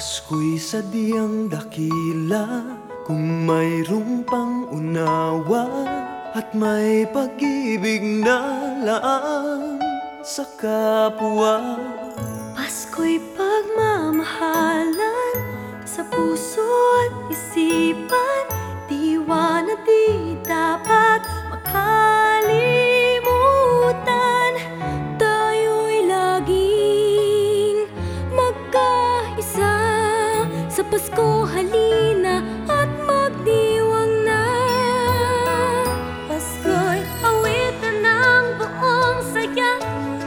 Pasko'y sadyang dakila Kung mayroong pang-unawa At may pag-ibig na laan Sa kapwa. Pasko'y pagmamahalan Pasko halina at magdiwang na. Pasko'y awitan ng buong saya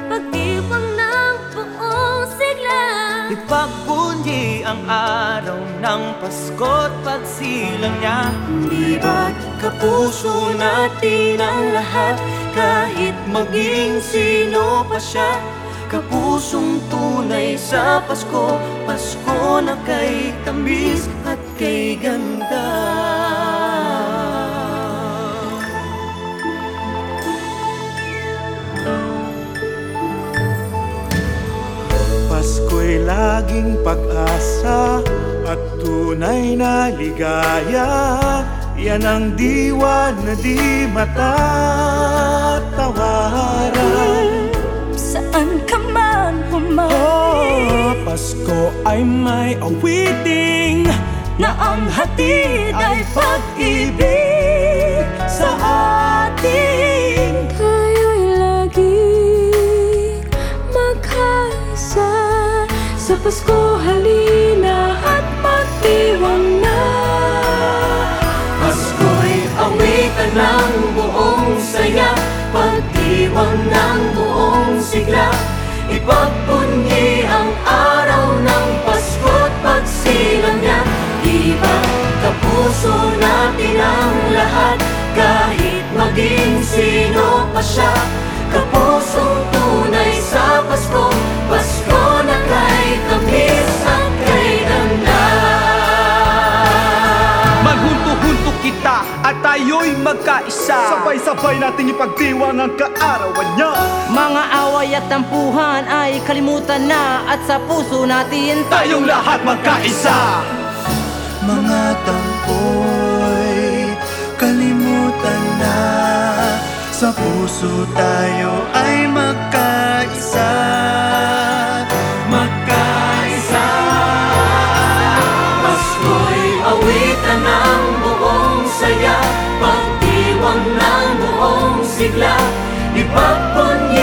Pagdiwang ng buong sigla. Ipagbunyi ang araw ng Pasko't pagsilang niya. Di ba't kapuso natin ang lahat Kahit maging sino pa siya Kapusong tunay sa Pasko Pasko na kay tamis at kay ganda. Pasko'y laging pag-asa at tunay na ligaya. Yan ang diwa na di matatawaran Saan ka man. Oh, pumalit Pasko ay may awiting Na ang hatid ay pag-ibig sa ating Tayo'y laging magkaisa Sa Pasko sigla Ipagbunyi ang araw ng Pasko't pagsilang niya. Di ba kapuso natin ang lahat. Kahit maging sino pa siya Kapusong tunay sa Pasko tayo'y magkaisa. Sabay-sabay nating ipagdiwang ang kaarawan niya. Mga away at tampuhan ay kalimutan na At sa puso natin Tayong lahat magkaisa. Mga tampoy kalimutan na. Sa puso tayo ay magka 如不般一。